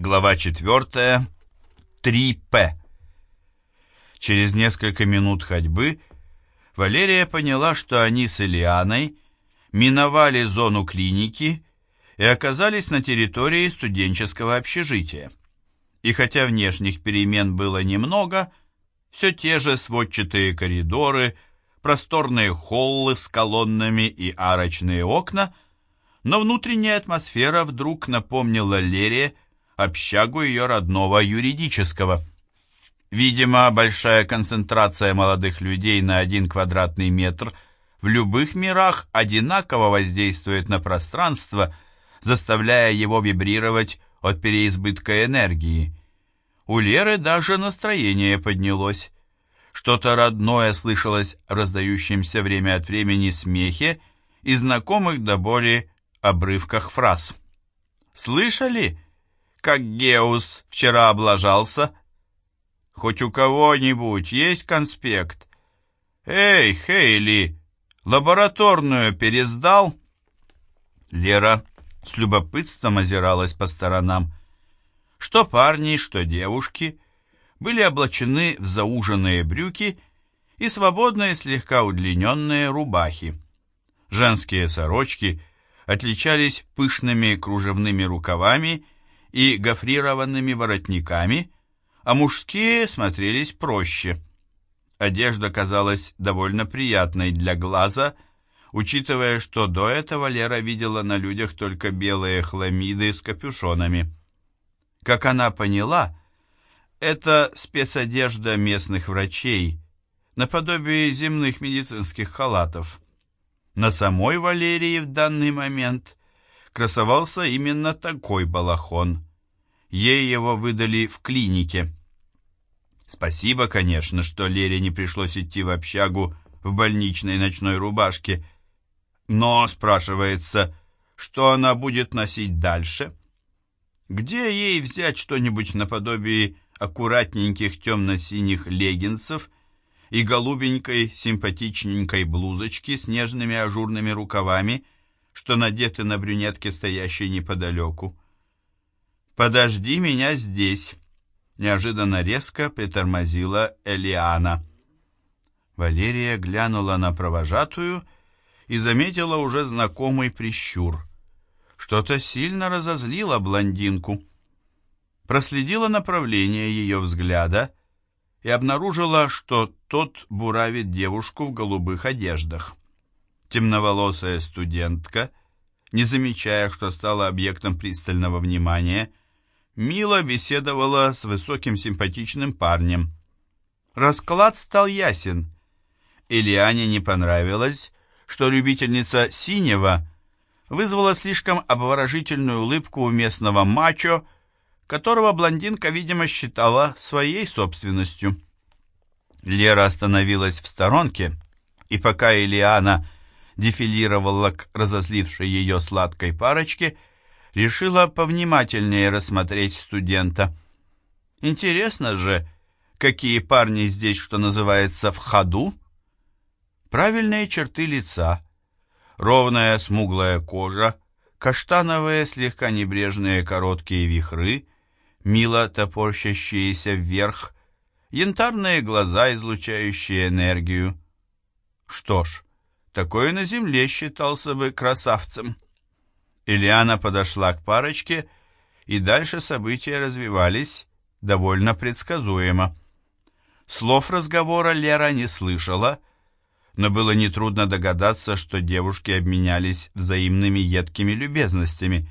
Глава 4. 3П. Через несколько минут ходьбы Валерия поняла, что они с Элианой миновали зону клиники и оказались на территории студенческого общежития. И хотя внешних перемен было немного, все те же сводчатые коридоры, просторные холлы с колоннами и арочные окна, но внутренняя атмосфера вдруг напомнила Лере общагу ее родного юридического. Видимо, большая концентрация молодых людей на один квадратный метр в любых мирах одинаково воздействует на пространство, заставляя его вибрировать от переизбытка энергии. У Леры даже настроение поднялось. Что-то родное слышалось в раздающемся время от времени смехе и знакомых до боли обрывках фраз. «Слышали?» Как Геус вчера облажался? Хоть у кого-нибудь есть конспект? Эй, Хейли, лабораторную пересдал? Лера с любопытством озиралась по сторонам. Что парни, что девушки были облачены в зауженные брюки и свободные слегка удлиненные рубахи. Женские сорочки отличались пышными кружевными рукавами и гофрированными воротниками, а мужские смотрелись проще. Одежда казалась довольно приятной для глаза, учитывая, что до этого Лера видела на людях только белые хламиды с капюшонами. Как она поняла, это спецодежда местных врачей, наподобие земных медицинских халатов. На самой Валерии в данный момент красовался именно такой балахон. Ей его выдали в клинике. Спасибо, конечно, что Лере не пришлось идти в общагу в больничной ночной рубашке. Но, спрашивается, что она будет носить дальше? Где ей взять что-нибудь наподобие аккуратненьких темно-синих леггинсов и голубенькой симпатичненькой блузочки с нежными ажурными рукавами – что надеты на брюнетке, стоящей неподалеку. «Подожди меня здесь!» Неожиданно резко притормозила Элиана. Валерия глянула на провожатую и заметила уже знакомый прищур. Что-то сильно разозлило блондинку. Проследила направление ее взгляда и обнаружила, что тот буравит девушку в голубых одеждах. Темноволосая студентка, не замечая, что стала объектом пристального внимания, мило беседовала с высоким симпатичным парнем. Расклад стал ясен. Ильяне не понравилось, что любительница синего вызвала слишком обворожительную улыбку у местного мачо, которого блондинка, видимо, считала своей собственностью. Лера остановилась в сторонке, и пока Ильяна дефилировала к разозлившей ее сладкой парочке, решила повнимательнее рассмотреть студента. Интересно же, какие парни здесь, что называется, в ходу? Правильные черты лица, ровная смуглая кожа, каштановые слегка небрежные короткие вихры, мило топорщащиеся вверх, янтарные глаза, излучающие энергию. Что ж, такой на земле считался бы красавцем. Ильяна подошла к парочке, и дальше события развивались довольно предсказуемо. Слов разговора Лера не слышала, но было нетрудно догадаться, что девушки обменялись взаимными едкими любезностями.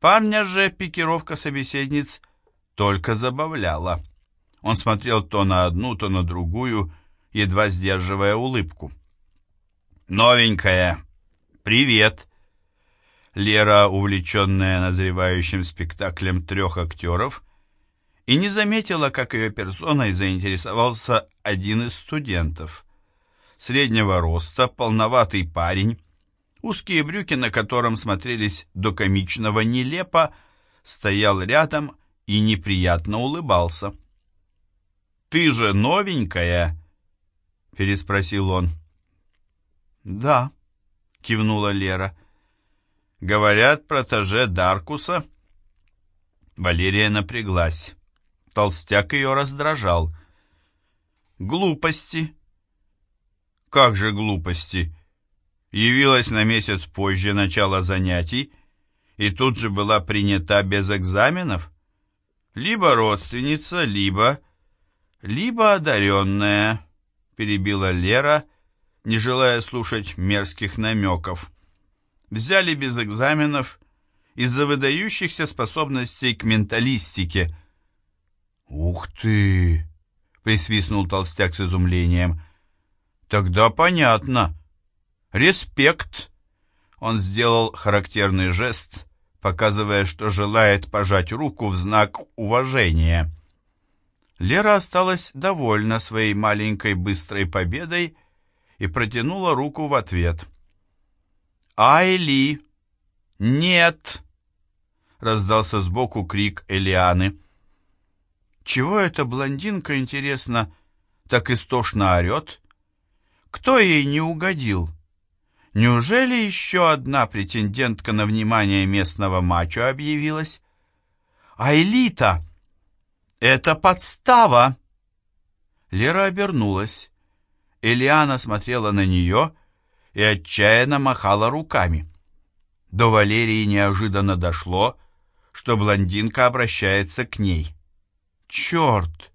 Парня же пикировка собеседниц только забавляла. Он смотрел то на одну, то на другую, едва сдерживая улыбку. «Новенькая! Привет!» Лера, увлеченная назревающим спектаклем трех актеров, и не заметила, как ее персоной заинтересовался один из студентов. Среднего роста, полноватый парень, узкие брюки, на котором смотрелись до комичного нелепо, стоял рядом и неприятно улыбался. «Ты же новенькая?» — переспросил он. «Да», — кивнула Лера. «Говорят, протеже Даркуса?» Валерия напряглась. Толстяк ее раздражал. «Глупости». «Как же глупости?» Явилась на месяц позже начала занятий и тут же была принята без экзаменов. Либо родственница, либо... либо одаренная, перебила Лера, не желая слушать мерзких намеков. Взяли без экзаменов из-за выдающихся способностей к менталистике. «Ух ты!» — присвистнул толстяк с изумлением. «Тогда понятно. Респект!» Он сделал характерный жест, показывая, что желает пожать руку в знак уважения. Лера осталась довольна своей маленькой быстрой победой и протянула руку в ответ. «Айли!» «Нет!» — раздался сбоку крик Элианы. «Чего эта блондинка, интересно, так истошно орет? Кто ей не угодил? Неужели еще одна претендентка на внимание местного мачо объявилась? Айлита! Это подстава!» Лера обернулась. Элиана смотрела на нее и отчаянно махала руками. До Валерии неожиданно дошло, что блондинка обращается к ней. «Черт!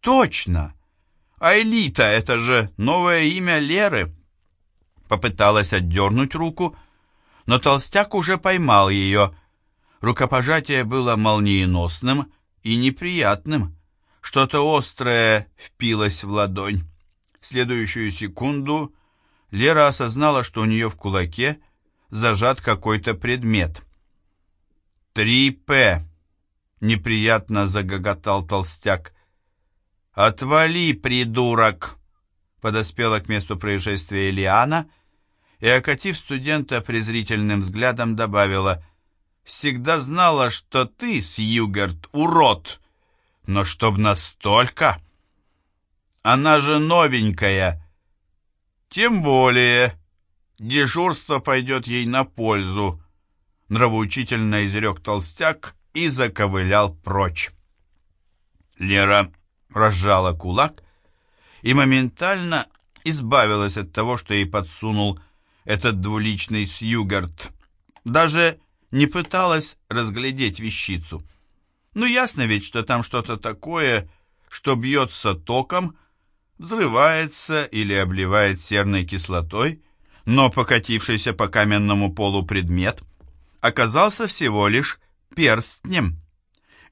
Точно! Айлита — это же новое имя Леры!» Попыталась отдернуть руку, но толстяк уже поймал ее. Рукопожатие было молниеносным и неприятным. Что-то острое впилось в ладонь. В следующую секунду Лера осознала, что у нее в кулаке — зажат какой-то предмет. «Три П!» — неприятно загоготал толстяк. «Отвали, придурок!» — подоспела к месту происшествия Элиана и, окатив студента презрительным взглядом, добавила «Всегда знала, что ты, Сьюгард, урод, но чтоб настолько!» «Она же новенькая!» «Тем более!» Дежурство пойдет ей на пользу, нравоучительно изрек толстяк и заковылял прочь. Лера разжала кулак и моментально избавилась от того, что ей подсунул этот двуличный Сьюгард. Даже не пыталась разглядеть вещицу. Ну, ясно ведь, что там что-то такое, что бьется током, взрывается или обливает серной кислотой, но покатившийся по каменному полу предмет оказался всего лишь перстнем.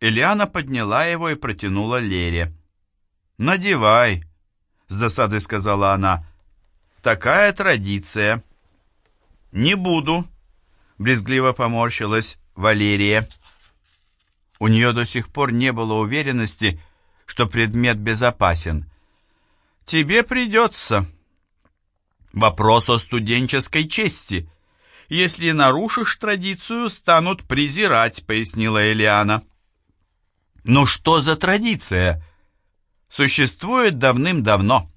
Элиана подняла его и протянула Лере. «Надевай», — с досадой сказала она. «Такая традиция». «Не буду», — брезгливо поморщилась Валерия. У нее до сих пор не было уверенности, что предмет безопасен. «Тебе придется», Вопрос о студенческой чести. Если нарушишь традицию, станут презирать, пояснила Элиана. Но что за традиция? Существует давным-давно.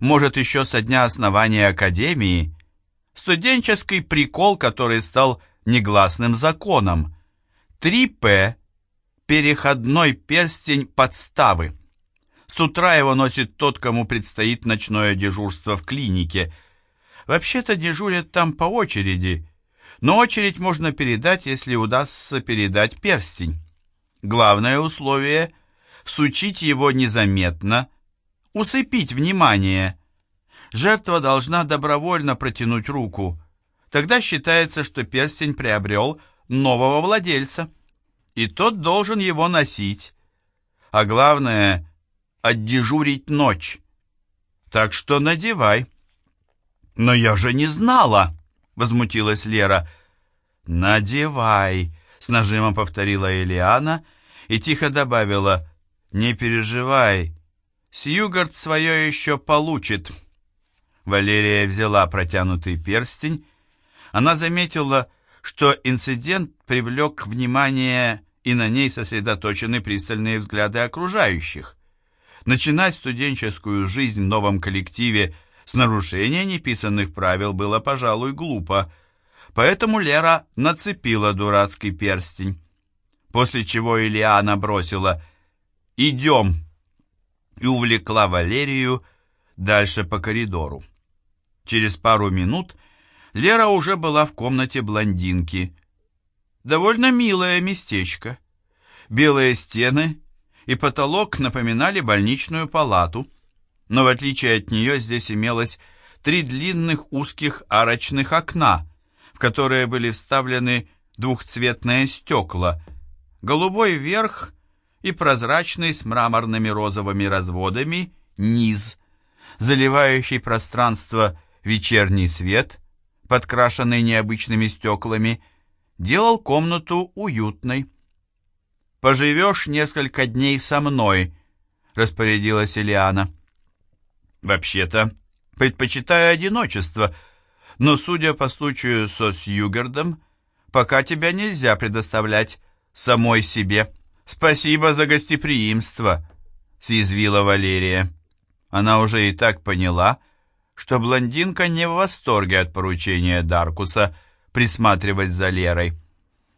Может, еще со дня основания Академии. Студенческий прикол, который стал негласным законом. 3П – переходной перстень подставы. С утра его носит тот, кому предстоит ночное дежурство в клинике. Вообще-то дежурят там по очереди, но очередь можно передать, если удастся передать перстень. Главное условие – всучить его незаметно, усыпить внимание. Жертва должна добровольно протянуть руку. Тогда считается, что перстень приобрел нового владельца, и тот должен его носить. А главное – отдежурить ночь. Так что надевай. Но я же не знала, возмутилась Лера. Надевай, с нажимом повторила Элиана и тихо добавила, не переживай, Сьюгард свое еще получит. Валерия взяла протянутый перстень. Она заметила, что инцидент привлек внимание, и на ней сосредоточены пристальные взгляды окружающих. Начинать студенческую жизнь в новом коллективе с нарушения неписанных правил было, пожалуй, глупо, поэтому Лера нацепила дурацкий перстень. после чего Ильяна бросила «Идем!» и увлекла Валерию дальше по коридору. Через пару минут Лера уже была в комнате блондинки. Довольно милое местечко. Белые стены и потолок напоминали больничную палату, но в отличие от нее здесь имелось три длинных узких арочных окна, в которые были вставлены двухцветные стекла, голубой верх и прозрачный с мраморными розовыми разводами низ, заливающий пространство вечерний свет, подкрашенный необычными стеклами, делал комнату уютной. «Поживешь несколько дней со мной», — распорядилась Элиана. «Вообще-то, предпочитаю одиночество, но, судя по случаю со Сьюгардом, пока тебя нельзя предоставлять самой себе». «Спасибо за гостеприимство», — съязвила Валерия. Она уже и так поняла, что блондинка не в восторге от поручения Даркуса присматривать за Лерой.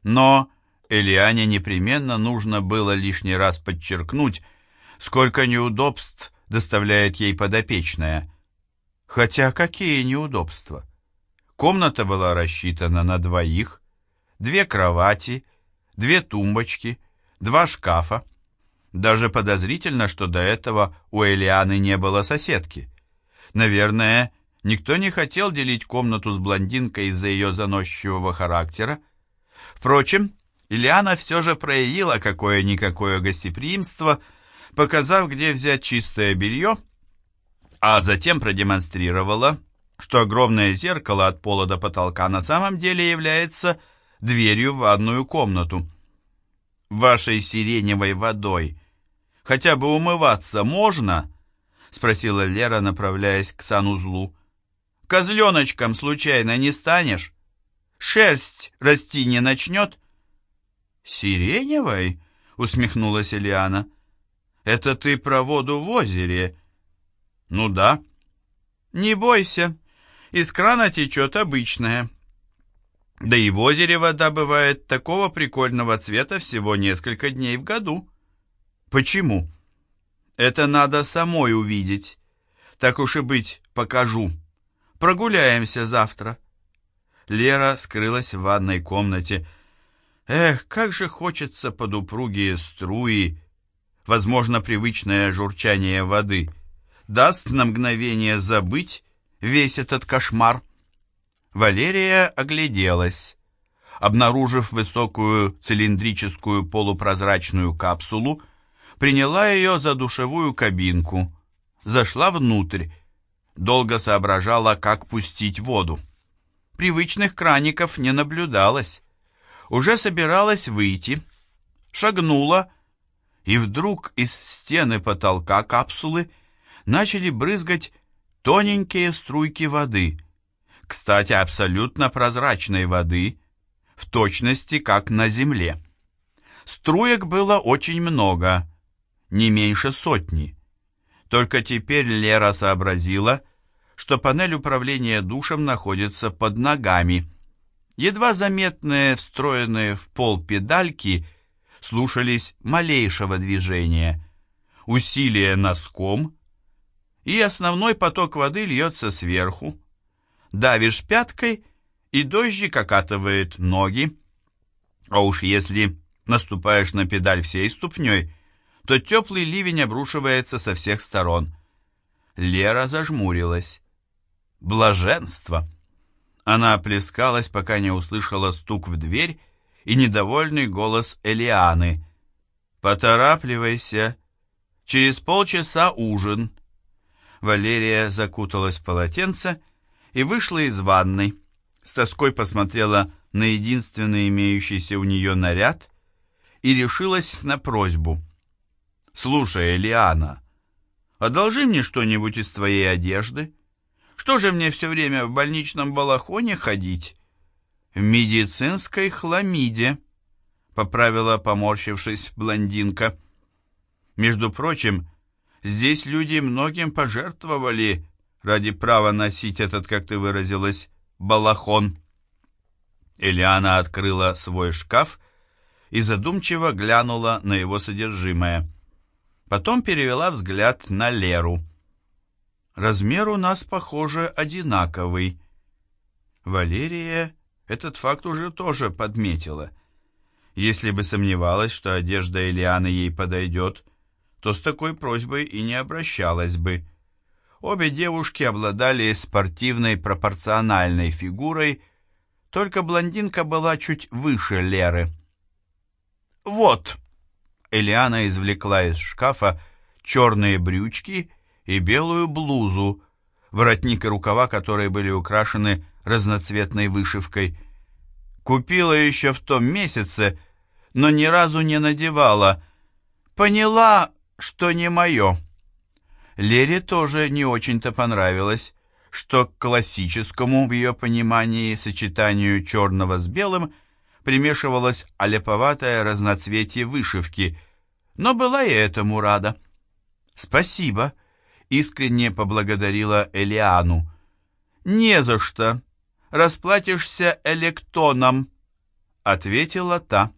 Но Элиане непременно нужно было лишний раз подчеркнуть, сколько неудобств доставляет ей подопечная. Хотя какие неудобства? Комната была рассчитана на двоих, две кровати, две тумбочки, два шкафа. Даже подозрительно, что до этого у Элианы не было соседки. Наверное, никто не хотел делить комнату с блондинкой из-за ее заносчивого характера. Впрочем, Ильяна все же проявила какое-никакое гостеприимство, показав, где взять чистое белье, а затем продемонстрировала, что огромное зеркало от пола до потолка на самом деле является дверью в ванную комнату вашей сиреневой водой хотя бы умываться можно?» — спросила Лера, направляясь к санузлу. «Козленочком случайно не станешь? Шерсть расти не начнет?» «Сиреневой?» — усмехнулась Ильяна. «Это ты про воду в озере?» «Ну да». «Не бойся, из крана течет обычная. Да и в озере вода бывает такого прикольного цвета всего несколько дней в году. Почему? Это надо самой увидеть. Так уж и быть, покажу. Прогуляемся завтра. Лера скрылась в ванной комнате. Эх, как же хочется под упругие струи, возможно, привычное журчание воды, даст на мгновение забыть весь этот кошмар. Валерия огляделась. Обнаружив высокую цилиндрическую полупрозрачную капсулу, приняла ее за душевую кабинку, зашла внутрь, долго соображала, как пустить воду. Привычных краников не наблюдалось. Уже собиралась выйти, шагнула, и вдруг из стены потолка капсулы начали брызгать тоненькие струйки воды кстати, абсолютно прозрачной воды, в точности как на Земле. Струек было очень много, не меньше сотни. Только теперь Лера сообразила, что панель управления душем находится под ногами. Едва заметные, встроенные в пол педальки, слушались малейшего движения. Усилие носком, и основной поток воды льется сверху, давишь пяткой, и дождик окатывает ноги. А уж если наступаешь на педаль всей ступней, то теплый ливень обрушивается со всех сторон. Лера зажмурилась. Блаженство! Она оплескалась, пока не услышала стук в дверь и недовольный голос Элианы. «Поторапливайся! Через полчаса ужин!» Валерия закуталась в полотенце и вышла из ванной. С тоской посмотрела на единственный имеющийся у нее наряд и решилась на просьбу. «Слушай, Элиана, одолжи мне что-нибудь из твоей одежды. Что же мне все время в больничном балахоне ходить?» «В медицинской хламиде», — поправила, поморщившись, блондинка. «Между прочим, здесь люди многим пожертвовали ради права носить этот, как ты выразилась, балахон. Элиана открыла свой шкаф и задумчиво глянула на его содержимое. Потом перевела взгляд на Леру. «Размер у нас, похоже, одинаковый». Валерия этот факт уже тоже подметила. Если бы сомневалась, что одежда Элианы ей подойдет, то с такой просьбой и не обращалась бы. Обе девушки обладали спортивной пропорциональной фигурой, только блондинка была чуть выше Леры. «Вот!» Элиана извлекла из шкафа черные брючки и белую блузу, воротник и рукава которой были украшены разноцветной вышивкой. Купила еще в том месяце, но ни разу не надевала. Поняла, что не мое. Лере тоже не очень-то понравилось, что к классическому в ее понимании сочетанию черного с белым примешивалось аляповатое разноцветие вышивки, но была и этому рада. «Спасибо», — искренне поблагодарила Элиану. «Не за что. Расплатишься электоном», — ответила та.